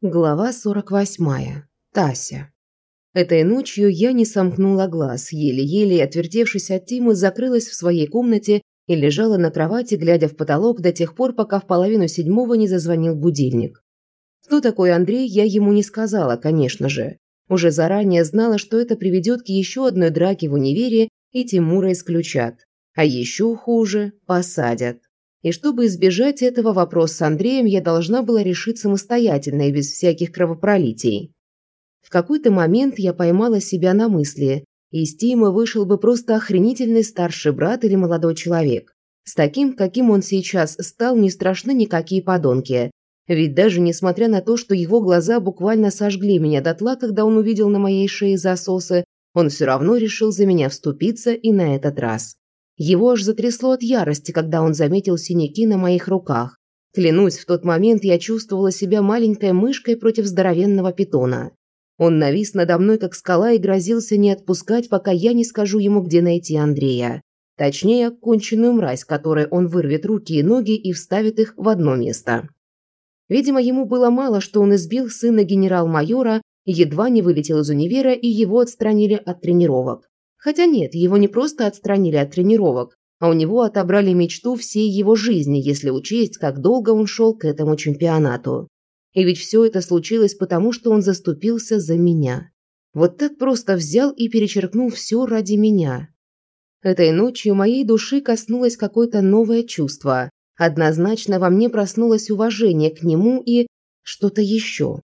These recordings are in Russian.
Глава 48. Тася. Этой ночью я не сомкнула глаз, еле-еле отвертевшись от Тимы, закрылась в своей комнате и лежала на кровати, глядя в потолок до тех пор, пока в половину седьмого не зазвонил будильник. Кто такой Андрей, я ему не сказала, конечно же. Уже заранее знала, что это приведет к еще одной драке в универе, и Тимура исключат. А еще хуже – посадят. И чтобы избежать этого, вопрос с Андреем я должна была решить самостоятельно и без всяких кровопролитий. В какой-то момент я поймала себя на мысли, из Тима вышел бы просто охренительный старший брат или молодой человек. С таким, каким он сейчас стал, не страшны никакие подонки. Ведь даже несмотря на то, что его глаза буквально сожгли меня дотла, когда он увидел на моей шее засосы, он все равно решил за меня вступиться и на этот раз. Его аж затрясло от ярости, когда он заметил синяки на моих руках. Клянусь, в тот момент я чувствовала себя маленькой мышкой против здоровенного питона. Он навис надо мной, как скала, и грозился не отпускать, пока я не скажу ему, где найти Андрея. Точнее, конченую мразь, которой он вырвет руки и ноги и вставит их в одно место. Видимо, ему было мало, что он избил сына генерал-майора, едва не вылетел из универа и его отстранили от тренировок. Хотя нет, его не просто отстранили от тренировок, а у него отобрали мечту всей его жизни, если учесть, как долго он шел к этому чемпионату. И ведь все это случилось потому, что он заступился за меня. Вот так просто взял и перечеркнул все ради меня. Этой ночью моей души коснулось какое-то новое чувство. Однозначно во мне проснулось уважение к нему и что-то еще.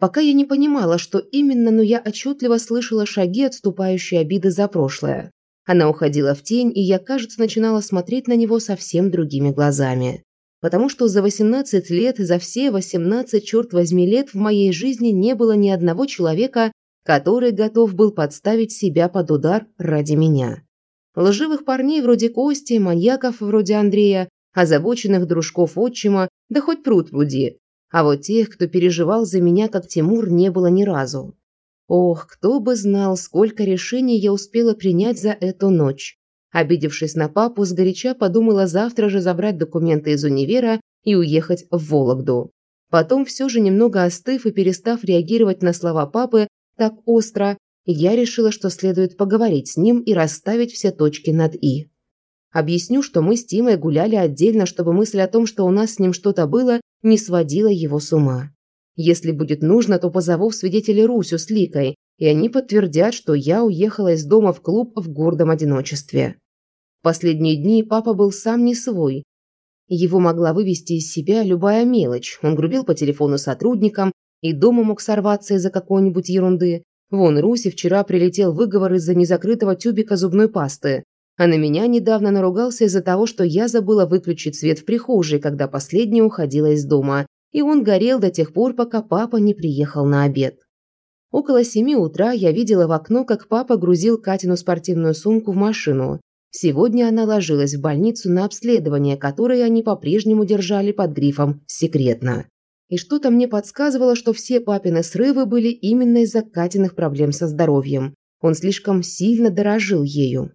Пока я не понимала, что именно, но я отчетливо слышала шаги, отступающие обиды за прошлое. Она уходила в тень, и я, кажется, начинала смотреть на него совсем другими глазами. Потому что за 18 лет, за все 18, черт возьми, лет в моей жизни не было ни одного человека, который готов был подставить себя под удар ради меня. Лживых парней вроде Кости, маньяков вроде Андрея, озабоченных дружков отчима, да хоть пруд пруди, а вот тех, кто переживал за меня, как Тимур, не было ни разу. Ох, кто бы знал, сколько решений я успела принять за эту ночь. Обидевшись на папу, сгоряча подумала завтра же забрать документы из универа и уехать в Вологду. Потом, все же немного остыв и перестав реагировать на слова папы так остро, я решила, что следует поговорить с ним и расставить все точки над «и». Объясню, что мы с Тимой гуляли отдельно, чтобы мысль о том, что у нас с ним что-то было, не сводила его с ума. Если будет нужно, то позову в свидетели Русю с Ликой, и они подтвердят, что я уехала из дома в клуб в гордом одиночестве. В последние дни папа был сам не свой. Его могла вывести из себя любая мелочь. Он грубил по телефону сотрудникам, и дома мог сорваться из-за какой-нибудь ерунды. Вон Руси вчера прилетел выговор из-за незакрытого тюбика зубной пасты. А на меня недавно наругался из-за того, что я забыла выключить свет в прихожей, когда последняя уходила из дома, и он горел до тех пор, пока папа не приехал на обед. Около семи утра я видела в окно, как папа грузил Катину спортивную сумку в машину. Сегодня она ложилась в больницу на обследование, которое они по-прежнему держали под грифом «секретно». И что-то мне подсказывало, что все папины срывы были именно из-за Катиных проблем со здоровьем. Он слишком сильно дорожил ею.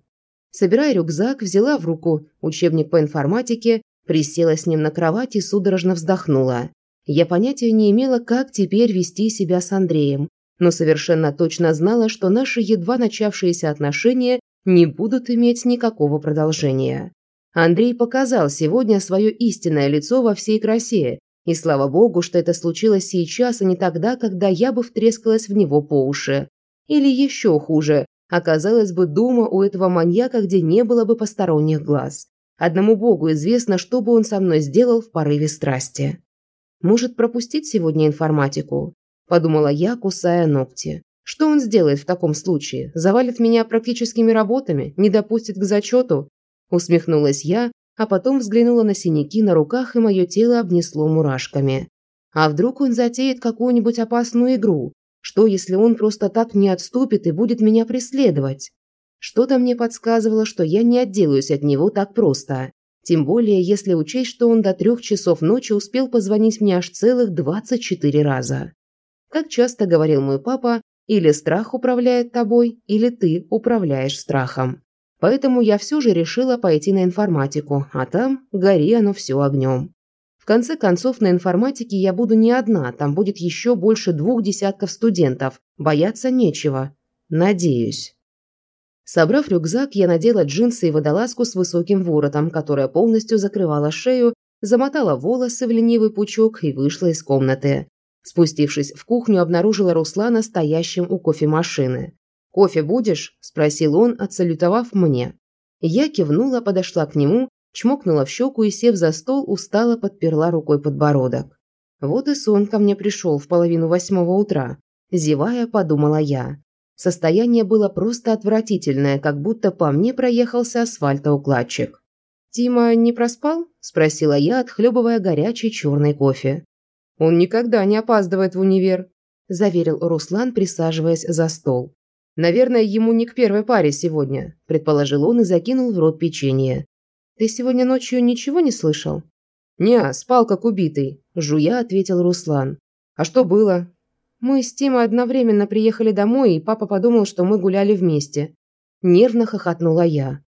Собирая рюкзак, взяла в руку учебник по информатике, присела с ним на кровать и судорожно вздохнула. Я понятия не имела, как теперь вести себя с Андреем, но совершенно точно знала, что наши едва начавшиеся отношения не будут иметь никакого продолжения. Андрей показал сегодня свое истинное лицо во всей красе, и слава богу, что это случилось сейчас, а не тогда, когда я бы втрескалась в него по уши. Или еще хуже, Оказалось бы, дома у этого маньяка, где не было бы посторонних глаз. Одному богу известно, что бы он со мной сделал в порыве страсти. Может, пропустить сегодня информатику? Подумала я, кусая ногти. Что он сделает в таком случае? Завалит меня практическими работами? Не допустит к зачету? Усмехнулась я, а потом взглянула на синяки на руках, и мое тело обнесло мурашками. А вдруг он затеет какую-нибудь опасную игру, что, если он просто так не отступит и будет меня преследовать? Что-то мне подсказывало, что я не отделаюсь от него так просто. Тем более, если учесть, что он до трех часов ночи успел позвонить мне аж целых 24 раза. Как часто говорил мой папа, или страх управляет тобой, или ты управляешь страхом. Поэтому я все же решила пойти на информатику, а там гори оно все огнем. В конце концов, на информатике я буду не одна, там будет еще больше двух десятков студентов. Бояться нечего. Надеюсь. Собрав рюкзак, я надела джинсы и водолазку с высоким воротом, которая полностью закрывала шею, замотала волосы в ленивый пучок и вышла из комнаты. Спустившись в кухню, обнаружила Руслана стоящим у кофемашины. «Кофе будешь?» – спросил он, отсалютовав мне. Я кивнула, подошла к нему чмокнула в щеку и, сев за стол, устало подперла рукой подбородок. Вот и сон ко мне пришел в половину восьмого утра. Зевая, подумала я. Состояние было просто отвратительное, как будто по мне проехался асфальтоукладчик. «Тима не проспал?» – спросила я, отхлебывая горячий черный кофе. «Он никогда не опаздывает в универ», – заверил Руслан, присаживаясь за стол. «Наверное, ему не к первой паре сегодня», – предположил он и закинул в рот печенье. «Ты сегодня ночью ничего не слышал?» «Не, спал как убитый», – жуя ответил Руслан. «А что было?» «Мы с Тимой одновременно приехали домой, и папа подумал, что мы гуляли вместе». Нервно хохотнула я.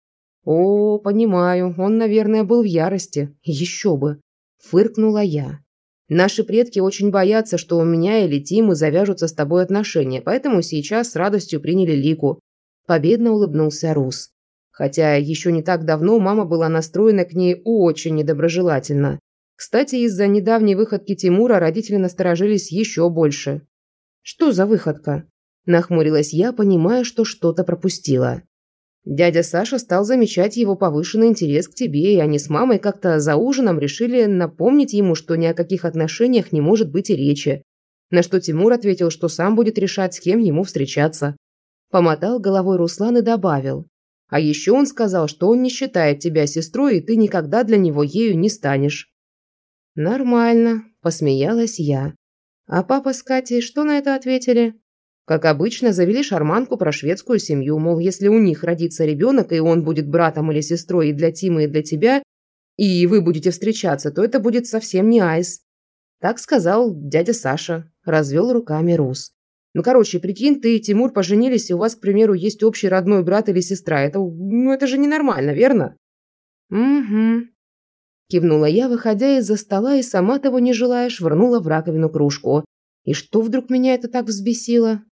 «О, понимаю, он, наверное, был в ярости. Еще бы!» – фыркнула я. «Наши предки очень боятся, что у меня или Тимы завяжутся с тобой отношения, поэтому сейчас с радостью приняли Лику». Победно улыбнулся Рус. Хотя еще не так давно мама была настроена к ней очень недоброжелательно. Кстати, из-за недавней выходки Тимура родители насторожились еще больше. «Что за выходка?» – нахмурилась я, понимая, что что-то пропустила. Дядя Саша стал замечать его повышенный интерес к тебе, и они с мамой как-то за ужином решили напомнить ему, что ни о каких отношениях не может быть и речи. На что Тимур ответил, что сам будет решать, с кем ему встречаться. Помотал головой Руслан и добавил. А еще он сказал, что он не считает тебя сестрой, и ты никогда для него ею не станешь». «Нормально», – посмеялась я. А папа с Катей что на это ответили? Как обычно, завели шарманку про шведскую семью, мол, если у них родится ребенок, и он будет братом или сестрой и для Тимы, и для тебя, и вы будете встречаться, то это будет совсем не айс. Так сказал дядя Саша, развел руками Рус. Ну, короче, прикинь, ты и Тимур поженились, и у вас, к примеру, есть общий родной брат или сестра. Это, ну, это же ненормально, верно? Угу. Кивнула я, выходя из-за стола и сама того не желая, швырнула в раковину кружку. И что вдруг меня это так взбесило?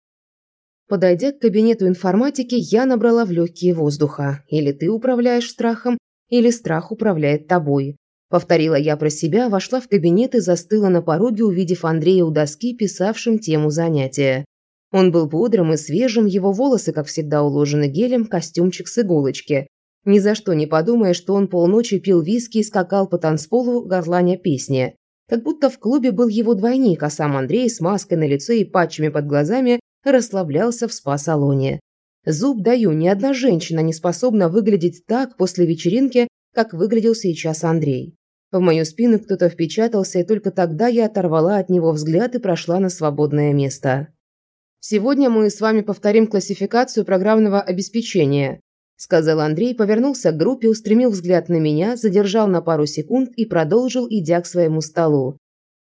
Подойдя к кабинету информатики, я набрала в легкие воздуха. Или ты управляешь страхом, или страх управляет тобой. Повторила я про себя, вошла в кабинет и застыла на пороге, увидев Андрея у доски, писавшим тему занятия. Он был бодрым и свежим, его волосы, как всегда, уложены гелем, костюмчик с иголочки. Ни за что не подумая, что он полночи пил виски и скакал по танцполу, горланя песни. Как будто в клубе был его двойник, а сам Андрей с маской на лице и патчами под глазами расслаблялся в спа-салоне. Зуб даю, ни одна женщина не способна выглядеть так после вечеринки, как выглядел сейчас Андрей. В мою спину кто-то впечатался, и только тогда я оторвала от него взгляд и прошла на свободное место. Сегодня мы с вами повторим классификацию программного обеспечения, сказал Андрей, повернулся к группе, устремил взгляд на меня, задержал на пару секунд и продолжил, идя к своему столу.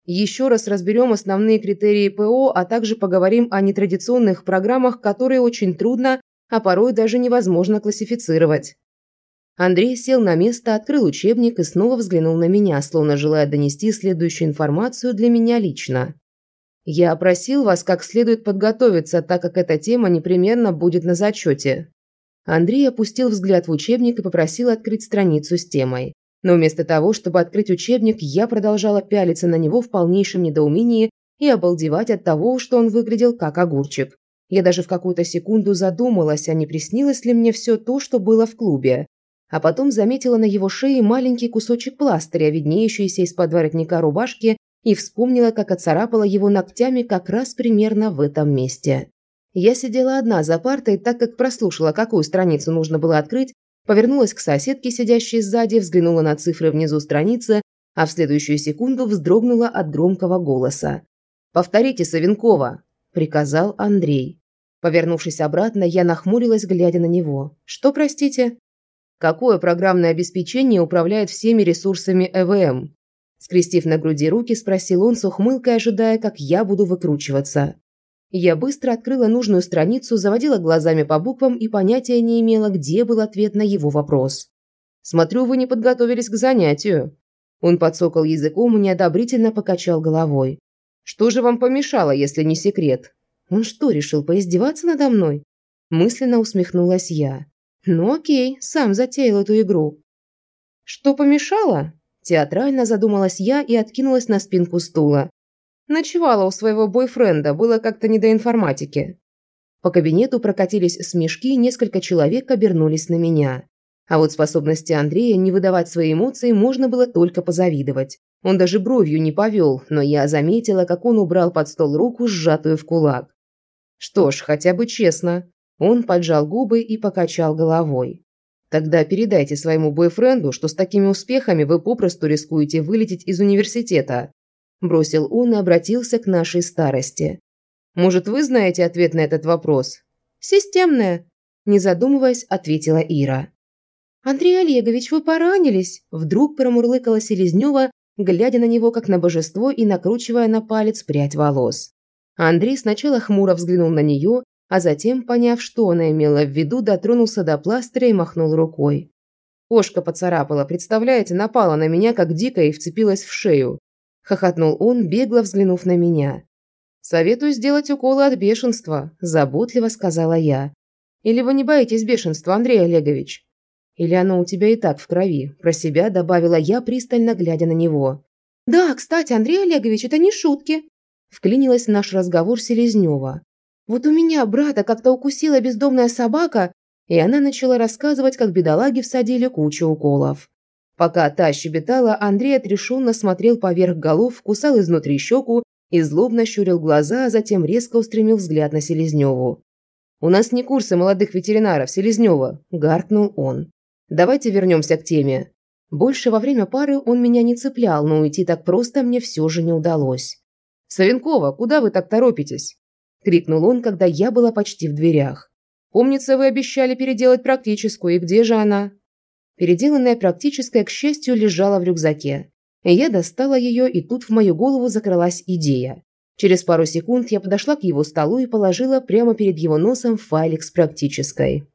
Еще раз разберем основные критерии ПО, а также поговорим о нетрадиционных программах, которые очень трудно, а порой даже невозможно классифицировать. Андрей сел на место, открыл учебник и снова взглянул на меня, словно желая донести следующую информацию для меня лично. Я просил вас как следует подготовиться, так как эта тема непременно будет на зачете. Андрей опустил взгляд в учебник и попросил открыть страницу с темой. Но вместо того, чтобы открыть учебник, я продолжала пялиться на него в полнейшем недоумении и обалдевать от того, что он выглядел как огурчик. Я даже в какую-то секунду задумалась, а не приснилось ли мне все то, что было в клубе. А потом заметила на его шее маленький кусочек пластыря, виднеющийся из-под воротника рубашки, и вспомнила, как оцарапала его ногтями как раз примерно в этом месте. Я сидела одна за партой, так как прослушала, какую страницу нужно было открыть, повернулась к соседке, сидящей сзади, взглянула на цифры внизу страницы, а в следующую секунду вздрогнула от громкого голоса. «Повторите, Савенкова!» – приказал Андрей. Повернувшись обратно, я нахмурилась, глядя на него. «Что, простите?» «Какое программное обеспечение управляет всеми ресурсами ЭВМ?» Скрестив на груди руки, спросил он с ухмылкой, ожидая, как я буду выкручиваться. Я быстро открыла нужную страницу, заводила глазами по буквам и понятия не имела, где был ответ на его вопрос. «Смотрю, вы не подготовились к занятию». Он подсокал языком и неодобрительно покачал головой. «Что же вам помешало, если не секрет?» «Он что, решил поиздеваться надо мной?» Мысленно усмехнулась я. «Ну окей, сам затеял эту игру». «Что помешало?» Театрально задумалась я и откинулась на спинку стула. Ночевала у своего бойфренда, было как-то не до информатики. По кабинету прокатились смешки, несколько человек обернулись на меня. А вот способности Андрея не выдавать свои эмоции можно было только позавидовать. Он даже бровью не повел, но я заметила, как он убрал под стол руку, сжатую в кулак. Что ж, хотя бы честно. Он поджал губы и покачал головой. Тогда передайте своему бойфренду, что с такими успехами вы попросту рискуете вылететь из университета. Бросил он и обратился к нашей старости. Может, вы знаете ответ на этот вопрос? Системная. Не задумываясь, ответила Ира. «Андрей Олегович, вы поранились?» Вдруг промурлыкала Селезнева, глядя на него как на божество и накручивая на палец прядь волос. Андрей сначала хмуро взглянул на нее, а затем, поняв, что она имела в виду, дотронулся до пластыря и махнул рукой. Кошка поцарапала, представляете, напала на меня, как дикая, и вцепилась в шею. Хохотнул он, бегло взглянув на меня. «Советую сделать уколы от бешенства», – заботливо сказала я. «Или вы не боитесь бешенства, Андрей Олегович?» «Или оно у тебя и так в крови?» – про себя добавила я, пристально глядя на него. «Да, кстати, Андрей Олегович, это не шутки», Вклинилась в наш разговор Селезнева. «Вот у меня брата как-то укусила бездомная собака, и она начала рассказывать, как бедолаги всадили кучу уколов. Пока та щебетала, Андрей отрешенно смотрел поверх голов, кусал изнутри щеку и злобно щурил глаза, а затем резко устремил взгляд на Селезневу. «У нас не курсы молодых ветеринаров, Селезнева», – гаркнул он. «Давайте вернемся к теме. Больше во время пары он меня не цеплял, но уйти так просто мне все же не удалось. «Савенкова, куда вы так торопитесь?» – крикнул он, когда я была почти в дверях. «Помнится, вы обещали переделать практическую, и где же она?» Переделанная практическая, к счастью, лежала в рюкзаке. Я достала ее, и тут в мою голову закралась идея. Через пару секунд я подошла к его столу и положила прямо перед его носом файлик с практической.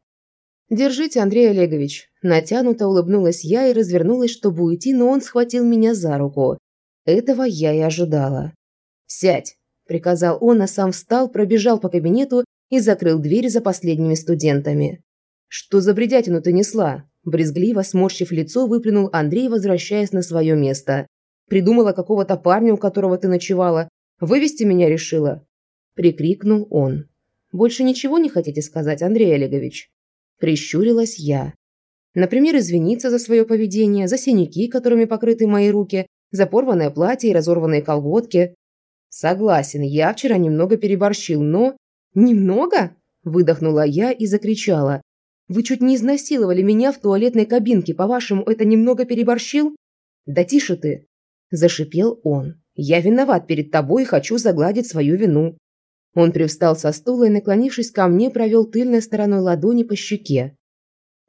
«Держите, Андрей Олегович». Натянуто улыбнулась я и развернулась, чтобы уйти, но он схватил меня за руку. Этого я и ожидала. «Сядь», – приказал он, а сам встал, пробежал по кабинету и закрыл дверь за последними студентами. «Что за бредятину ты несла?» Брезгливо сморщив лицо, выплюнул Андрей, возвращаясь на свое место. «Придумала какого-то парня, у которого ты ночевала. Вывести меня решила?» Прикрикнул он. «Больше ничего не хотите сказать, Андрей Олегович?» Прищурилась я. Например, извиниться за свое поведение, за синяки, которыми покрыты мои руки, за порванное платье и разорванные колготки. Согласен, я вчера немного переборщил, но... Немного? Выдохнула я и закричала. Вы чуть не изнасиловали меня в туалетной кабинке, по-вашему, это немного переборщил? Да тише ты. Зашипел он. Я виноват перед тобой и хочу загладить свою вину. Он привстал со стула и, наклонившись ко мне, провел тыльной стороной ладони по щеке.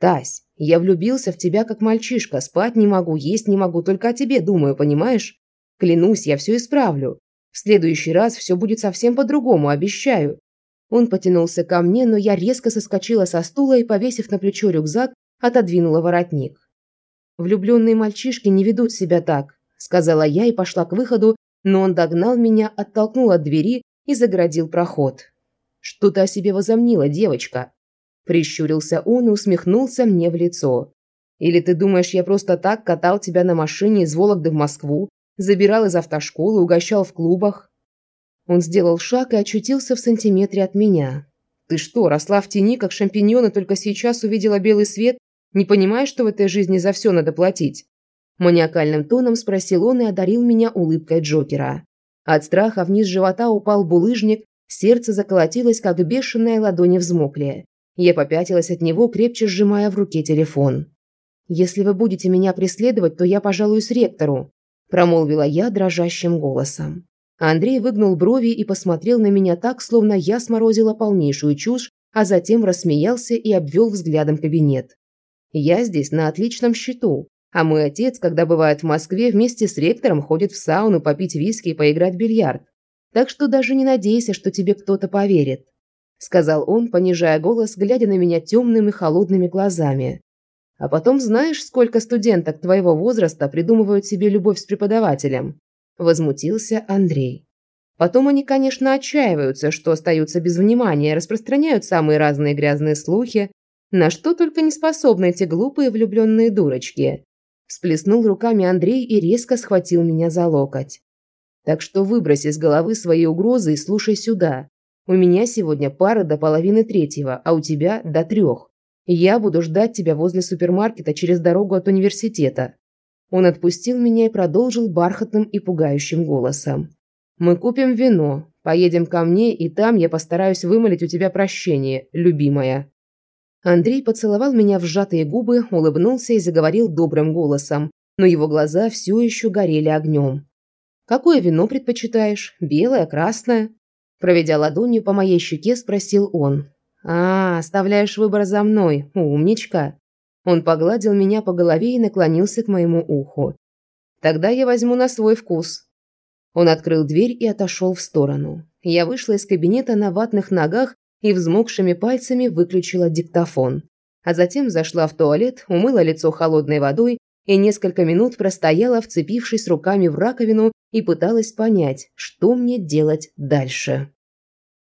«Тась, я влюбился в тебя как мальчишка, спать не могу, есть не могу, только о тебе думаю, понимаешь? Клянусь, я все исправлю. В следующий раз все будет совсем по-другому, обещаю». Он потянулся ко мне, но я резко соскочила со стула и, повесив на плечо рюкзак, отодвинула воротник. «Влюбленные мальчишки не ведут себя так», – сказала я и пошла к выходу, но он догнал меня, оттолкнул от двери и заградил проход. «Что ты о себе возомнила, девочка?» Прищурился он и усмехнулся мне в лицо. «Или ты думаешь, я просто так катал тебя на машине из Вологды в Москву, забирал из автошколы, угощал в клубах. Он сделал шаг и очутился в сантиметре от меня. «Ты что, росла в тени, как шампиньон, только сейчас увидела белый свет? Не понимаешь, что в этой жизни за все надо платить?» Маниакальным тоном спросил он и одарил меня улыбкой Джокера. От страха вниз живота упал булыжник, сердце заколотилось, как бешеная ладони взмокли. Я попятилась от него, крепче сжимая в руке телефон. «Если вы будете меня преследовать, то я пожалуюсь ректору», промолвила я дрожащим голосом. Андрей выгнул брови и посмотрел на меня так, словно я сморозила полнейшую чушь, а затем рассмеялся и обвел взглядом кабинет. «Я здесь на отличном счету, а мой отец, когда бывает в Москве, вместе с ректором ходит в сауну попить виски и поиграть в бильярд. Так что даже не надейся, что тебе кто-то поверит», сказал он, понижая голос, глядя на меня темными холодными глазами. А потом знаешь, сколько студенток твоего возраста придумывают себе любовь с преподавателем?» Возмутился Андрей. Потом они, конечно, отчаиваются, что остаются без внимания, распространяют самые разные грязные слухи, на что только не способны эти глупые влюбленные дурочки. Всплеснул руками Андрей и резко схватил меня за локоть. Так что выбрось из головы свои угрозы и слушай сюда. У меня сегодня пара до половины третьего, а у тебя до трех. Я буду ждать тебя возле супермаркета через дорогу от университета». Он отпустил меня и продолжил бархатным и пугающим голосом. «Мы купим вино, поедем ко мне, и там я постараюсь вымолить у тебя прощение, любимая». Андрей поцеловал меня в сжатые губы, улыбнулся и заговорил добрым голосом, но его глаза все еще горели огнем. «Какое вино предпочитаешь? Белое, красное?» Проведя ладонью по моей щеке, спросил он. «А, оставляешь выбор за мной, умничка». Он погладил меня по голове и наклонился к моему уху. «Тогда я возьму на свой вкус». Он открыл дверь и отошел в сторону. Я вышла из кабинета на ватных ногах и взмокшими пальцами выключила диктофон. А затем зашла в туалет, умыла лицо холодной водой и несколько минут простояла, вцепившись руками в раковину и пыталась понять, что мне делать дальше.